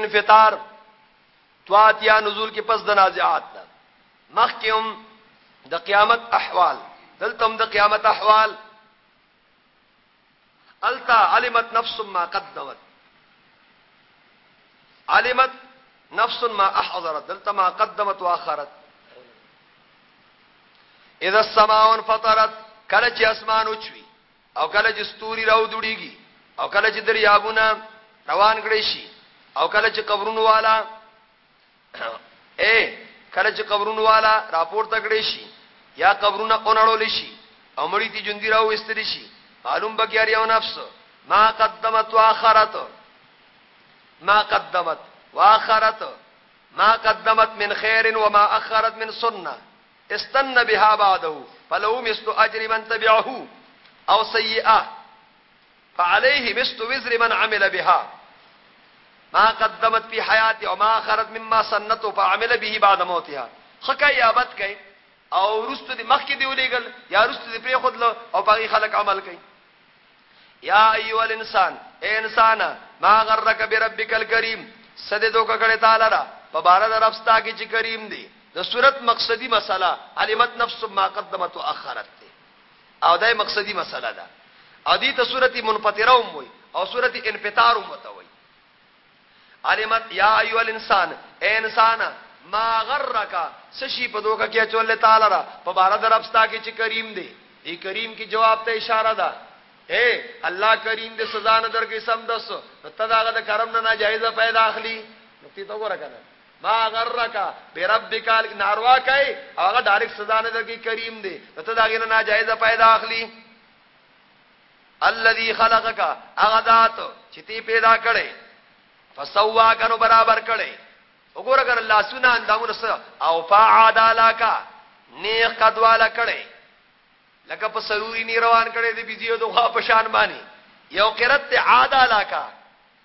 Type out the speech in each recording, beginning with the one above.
انفطار توات یا نزول کی پس دنازعات دا مخ کیم د قیامت احوال دلتم د قیامت احوال۔ التا علمت نفس ما قدمت۔ علمت نفس ما احضرت، دلتا ما قدمت واخرت اذا السماء انفطرت، کله چې اسمان اوچوي او کله چې ستوري راو دوړيږي او کله چې دریابونه روان کړي شي او کله چې قبرونو والا اے کله چې قبرونو والا راپور تکړې شي یا قبرونه اونړول شي او مړی تی جوندی راو استری شي معلوم بګیار یو نفس. ما قدمت واخرت. ما قدمت واخرت. ما قدمت من خير وما اخرت من سنه استن بها بعده. فلو مثل اجر من تبعه او سيئه فعليه مثل وزر من عمل بها ما قدمت فی حیات او ما خرت مما سنت فعمل به بعد موتها. خکای یا بد کای او رست دی مخ کی دی ولېګل یا رست دی پر خود له او باقي خلق عمل کای یا ایو الانسان، اے انسان ما غرک بربک الکریم سد دوکا کړه تعالی را په بار د ربستا کی چې کریم دی. د صورت مقصدی مسله علمت نفس ما قدمت واخرت او دای مقصدی مسله ده ا دې ته صورت منفطره وي او صورت انفطار ومته علمت یا ایو الانسان اے انسان ما غرکا سشی په دوکا کې چول تعالی را؟ په بار در ابستا کې چې کریم دی ای کریم کی جواب ته اشاره ده اے الله کریم دې سزا نه درکې سم دس ته داغه د کرم نه ناجایزه پیدا اخلي نقطې تو ګره کنه ما غرکا بربک ناروا کای هغه ډایرک سزا نه درکې کریم دی ته داغه نه ناجایزه پیدا اخلي الذي خلقك اغذات چې تی پیدا کړي فسوا کنو برابر کړي. وګوره ګر الله سنا اندامونه سره او فعادالا کا نیک قدواله کړي. لکه په سروري نی روان کړي د بيزيو دوه په شان باندې. یو قرت عادالا کا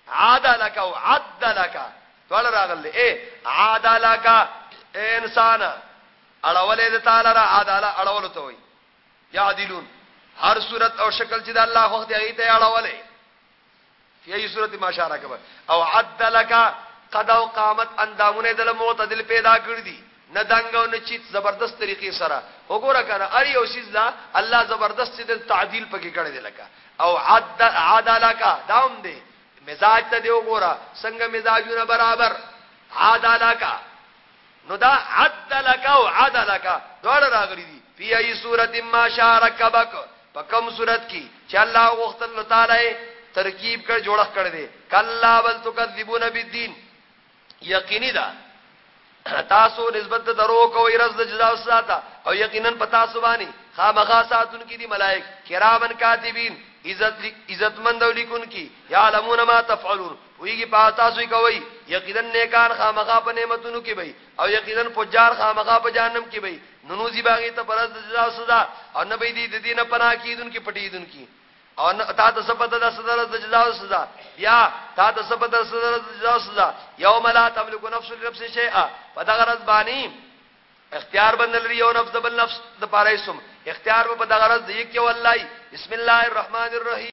عادالا کا او عدلا کا ټول راغله اے عادالا کا اے انسان اړولې د تعالی را عادالا اړول ته وي یعدلون. هر صورت او شکل چې د الله وخت هغه ته اړولې. فی ای صورت ما اشاره کبه او عدلک قد او قامت اندامونه دل معتدل پیدا کړی دي نه دنګ او نه چیت زبردست طریقې سره وګوره کنه اری او شیز لا الله زبردست دل تعدیل پکې کړی دی لکه او عد عدلک داوم دی مزاج ته دی وګوره څنګه مزاجونه برابر۔ عدلک نو دا عدلک او عدلک دوړ راغلی دي فی ای صورت ما شارک بک پکم صورت کی چې الله وختل تعالی ترکیب کر جوړخ کړ دے۔ کلا بل تکذبون بالدین۔ یقینی دا۔ تاسو نسبت درو کوي رز د جزاء ساته او یقینا پتا سبانی خامخا ساتون کی دی ملائک۔ کرامن کاتبین۔ عزت عزت مند ولیکون کی۔ یعلمون ما تفعلون۔ ویږي پاتا سوی کوي یقینا نیکان خامخا په نعمتونو کې وي او یقینا فجار خامخا په جهنم کې وي نونوزی باغی ته پرز جزاء سزا۔ او نبی دی د دینه پناه کیدون کی پټیدون کی۔ او تا د سبت د صدر د جزاء سزا. یا تا د سبت د صدر د جزاء سزا. یوم لا تملک نفس لنفس شیئا. فدغرض بانی اختیار بندل لري یو نفس بل نفس د پاره سم. اختیار په دغرض دی کې والله بسم الله الرحمن الرحیم.